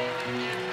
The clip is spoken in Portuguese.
Música